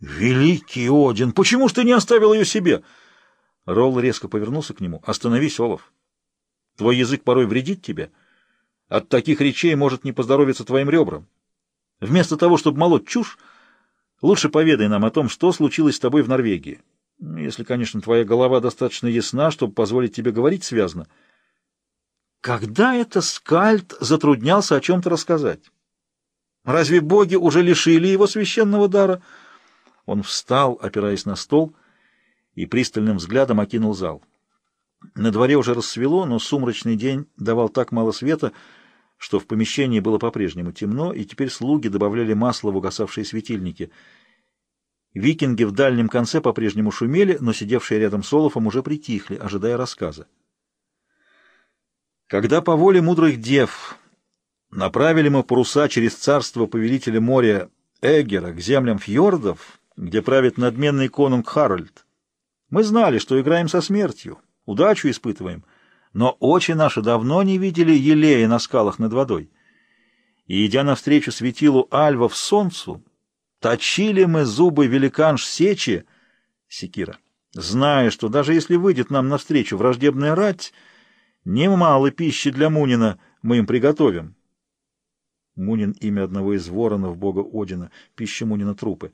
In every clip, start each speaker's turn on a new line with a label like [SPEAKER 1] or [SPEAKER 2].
[SPEAKER 1] «Великий Один, почему ж ты не оставил ее себе?» Ролл резко повернулся к нему. «Остановись, Олаф. Твой язык порой вредит тебе. От таких речей может не поздоровиться твоим ребрам. Вместо того, чтобы молоть чушь, лучше поведай нам о том, что случилось с тобой в Норвегии. Если, конечно, твоя голова достаточно ясна, чтобы позволить тебе говорить связно. Когда это Скальд затруднялся о чем-то рассказать? Разве боги уже лишили его священного дара?» Он встал, опираясь на стол, и пристальным взглядом окинул зал. На дворе уже рассвело, но сумрачный день давал так мало света, что в помещении было по-прежнему темно, и теперь слуги добавляли масло в угасавшие светильники. Викинги в дальнем конце по-прежнему шумели, но сидевшие рядом с Олафом уже притихли, ожидая рассказа. Когда по воле мудрых дев направили мы паруса через царство повелителя моря Эгера к землям фьордов, где правит надменный конунг Харальд. Мы знали, что играем со смертью, удачу испытываем, но очи наши давно не видели елея на скалах над водой. И, идя навстречу светилу альвов солнцу, точили мы зубы великанш сечи, секира, зная, что даже если выйдет нам навстречу враждебная рать, немало пищи для Мунина мы им приготовим. Мунин — имя одного из воронов бога Одина, пища Мунина — трупы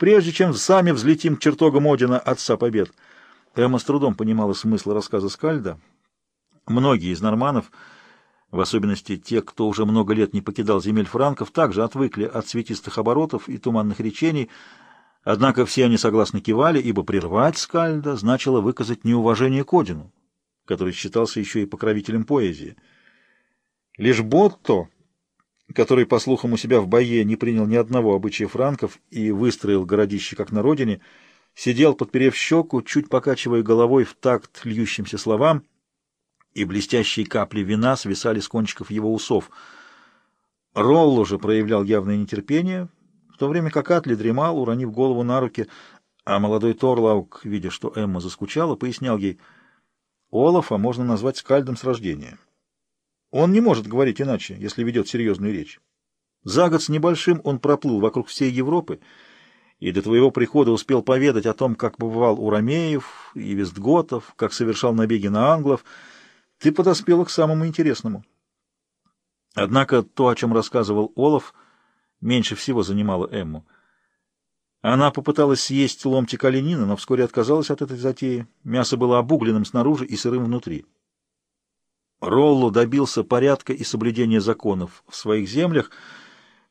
[SPEAKER 1] прежде чем сами взлетим к чертогам Одина, Отца Побед. Эмма с трудом понимала смысл рассказа Скальда. Многие из норманов, в особенности те, кто уже много лет не покидал земель франков, также отвыкли от светистых оборотов и туманных речений, однако все они согласно кивали, ибо прервать Скальда значило выказать неуважение к Одину, который считался еще и покровителем поэзии. Лишь Ботто который, по слухам, у себя в бое не принял ни одного обычая франков и выстроил городище как на родине, сидел, подперев щеку, чуть покачивая головой в такт льющимся словам, и блестящие капли вина свисали с кончиков его усов. Ролло же проявлял явное нетерпение, в то время как Атли дремал, уронив голову на руки, а молодой Торлаук, видя, что Эмма заскучала, пояснял ей, «Олафа можно назвать скальдом с рождения». Он не может говорить иначе, если ведет серьезную речь. За год с небольшим он проплыл вокруг всей Европы и до твоего прихода успел поведать о том, как побывал у Ромеев и Вестготов, как совершал набеги на англов. Ты подоспела к самому интересному. Однако то, о чем рассказывал Олаф, меньше всего занимало Эмму. Она попыталась съесть ломтик оленина, но вскоре отказалась от этой затеи. Мясо было обугленным снаружи и сырым внутри. Ролло добился порядка и соблюдения законов в своих землях,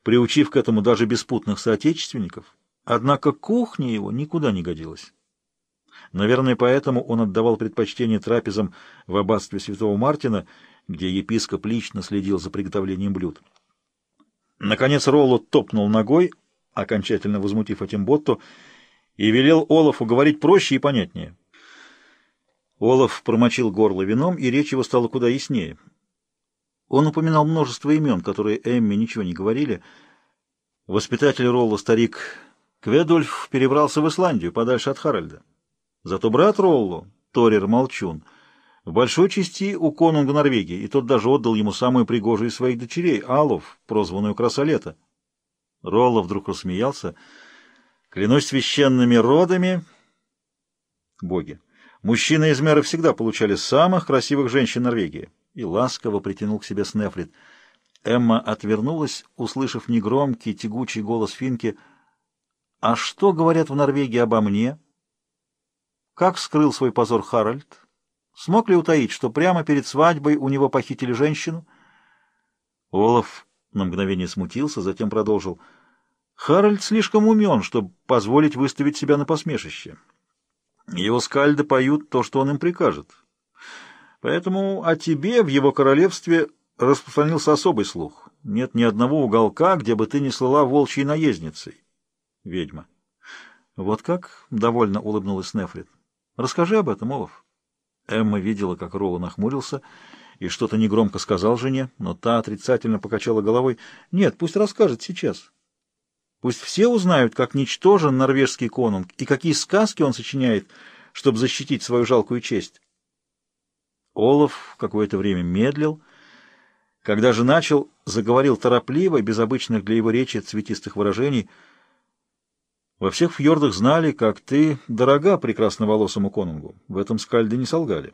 [SPEAKER 1] приучив к этому даже беспутных соотечественников, однако кухня его никуда не годилась. Наверное, поэтому он отдавал предпочтение трапезам в аббатстве святого Мартина, где епископ лично следил за приготовлением блюд. Наконец Ролло топнул ногой, окончательно возмутив этим Ботту, и велел Олафу говорить проще и понятнее. Олаф промочил горло вином, и речь его стала куда яснее. Он упоминал множество имен, которые Эмми ничего не говорили. Воспитатель Ролла, старик Кведульф, перебрался в Исландию, подальше от Харальда. Зато брат Ролло, Торир Молчун, в большой части у конунга Норвегии, и тот даже отдал ему самую пригожую из своих дочерей, Алов, прозванную Красолета. Ролло вдруг рассмеялся. «Клянусь священными родами...» «Боги!» Мужчины из Меры всегда получали самых красивых женщин Норвегии. И ласково притянул к себе Снефрит. Эмма отвернулась, услышав негромкий, тягучий голос Финки. «А что говорят в Норвегии обо мне?» Как скрыл свой позор Харальд? Смог ли утаить, что прямо перед свадьбой у него похитили женщину? Олаф на мгновение смутился, затем продолжил. Харальд слишком умен, чтобы позволить выставить себя на посмешище. Его скальды поют то, что он им прикажет. Поэтому о тебе в его королевстве распространился особый слух. Нет ни одного уголка, где бы ты не слыла волчьей наездницей. Ведьма. Вот как? — довольно улыбнулась Нефрит. Расскажи об этом, Олаф. Эмма видела, как Роу нахмурился и что-то негромко сказал жене, но та отрицательно покачала головой. Нет, пусть расскажет сейчас. Пусть все узнают, как ничтожен норвежский конунг и какие сказки он сочиняет, чтобы защитить свою жалкую честь. Олаф какое-то время медлил. Когда же начал, заговорил торопливо, без обычных для его речи цветистых выражений. Во всех фьордах знали, как ты дорога прекрасноволосому конунгу. В этом скальды не солгали.